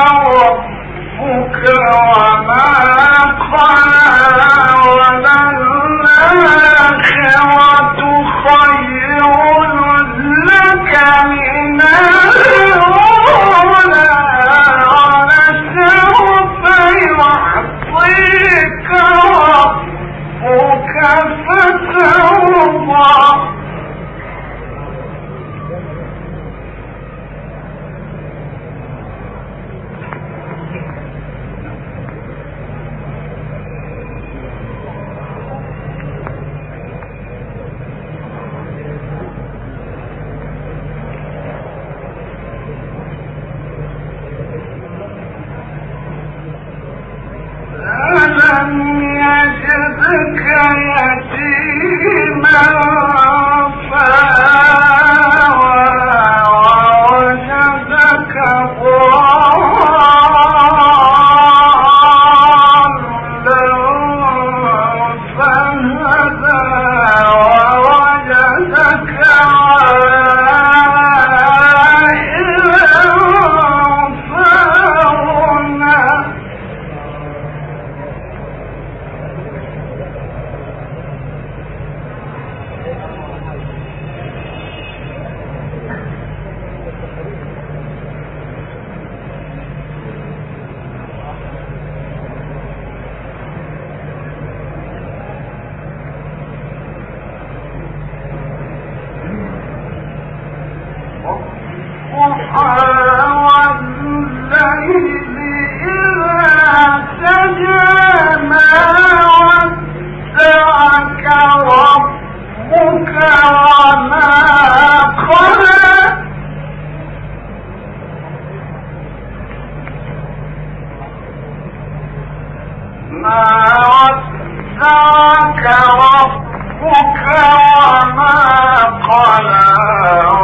power. ربك وما قلا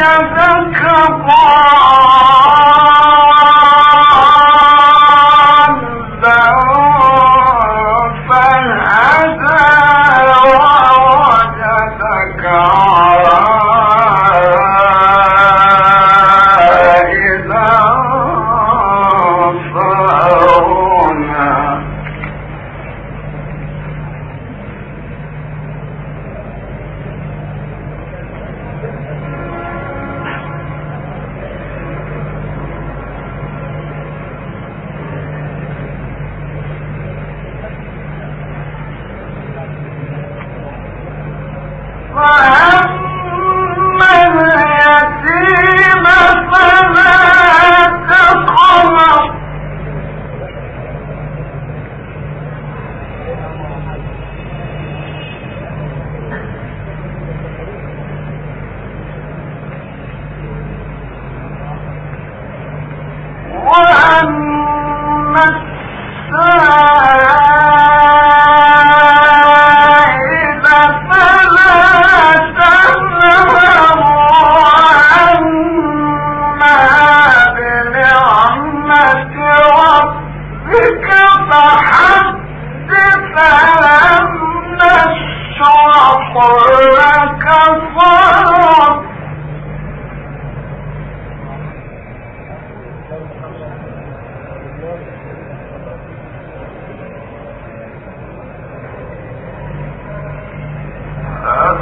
真的渴望。الله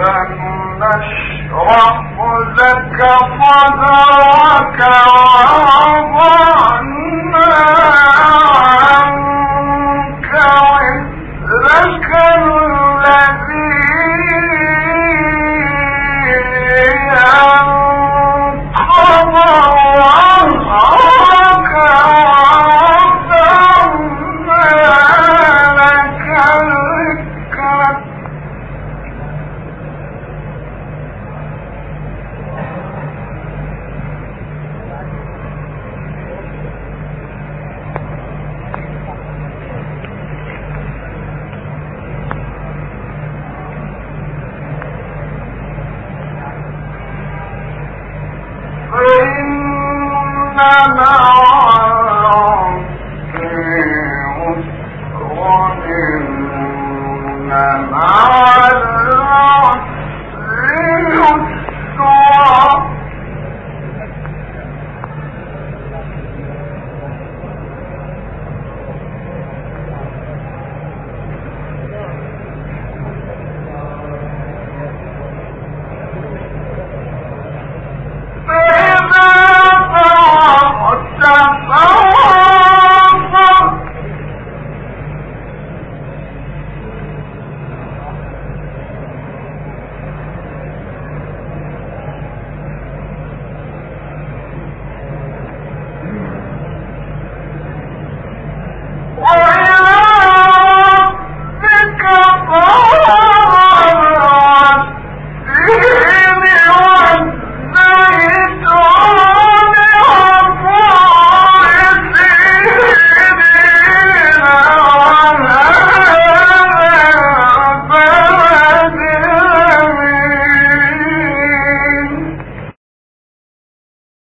أفمن جهنم